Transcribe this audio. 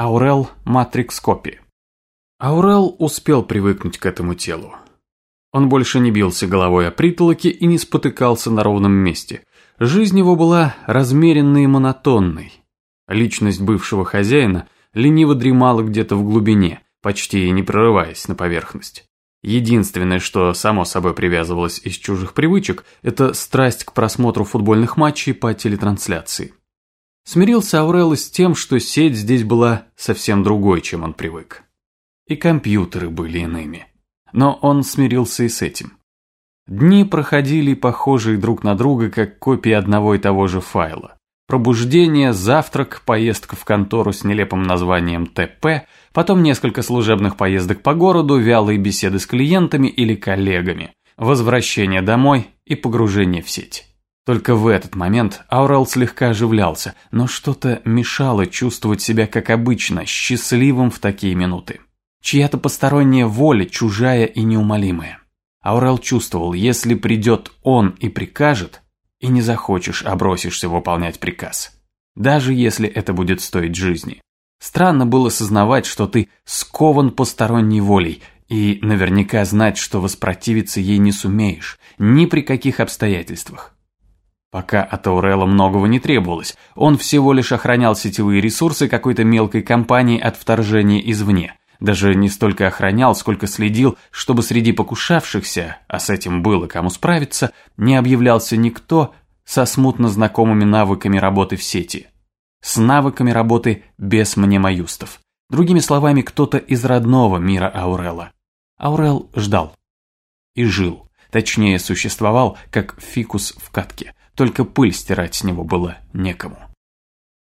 Аурел Матрикс Копи. Аурел успел привыкнуть к этому телу. Он больше не бился головой о притолоке и не спотыкался на ровном месте. Жизнь его была размеренной и монотонной. Личность бывшего хозяина лениво дремала где-то в глубине, почти не прорываясь на поверхность. Единственное, что само собой привязывалось из чужих привычек, это страсть к просмотру футбольных матчей по телетрансляции. Смирился Аурелло с тем, что сеть здесь была совсем другой, чем он привык. И компьютеры были иными. Но он смирился и с этим. Дни проходили похожие друг на друга, как копии одного и того же файла. Пробуждение, завтрак, поездка в контору с нелепым названием ТП, потом несколько служебных поездок по городу, вялые беседы с клиентами или коллегами, возвращение домой и погружение в сеть. Только в этот момент Аурел слегка оживлялся, но что-то мешало чувствовать себя как обычно, счастливым в такие минуты. Чья-то посторонняя воля, чужая и неумолимая. Аурел чувствовал, если придет он и прикажет, и не захочешь, а бросишься выполнять приказ. Даже если это будет стоить жизни. Странно было сознавать, что ты скован посторонней волей, и наверняка знать, что воспротивиться ей не сумеешь, ни при каких обстоятельствах. Пока от Аурела многого не требовалось, он всего лишь охранял сетевые ресурсы какой-то мелкой компании от вторжения извне. Даже не столько охранял, сколько следил, чтобы среди покушавшихся, а с этим было кому справиться, не объявлялся никто со смутно знакомыми навыками работы в сети. С навыками работы без мнемоюстов. Другими словами, кто-то из родного мира Аурела. Аурел ждал. И жил. Точнее, существовал, как фикус в катке только пыль стирать с него было некому.